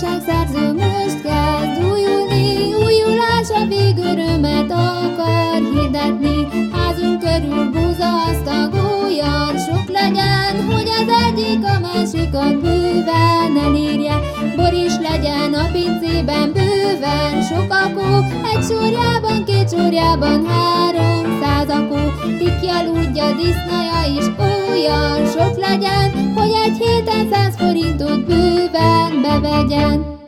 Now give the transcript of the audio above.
szerző most kezd újulni, újulása végül örömet akar hirdetni. Házunk körül búza asztag olyan sok legyen, hogy az egyik a másikat bőven elírja. Bor is legyen a pincében bőven sok akó, egy sorjában, két sorjában három száz akó. Tikja, ludja, disznaja is olyan sevecen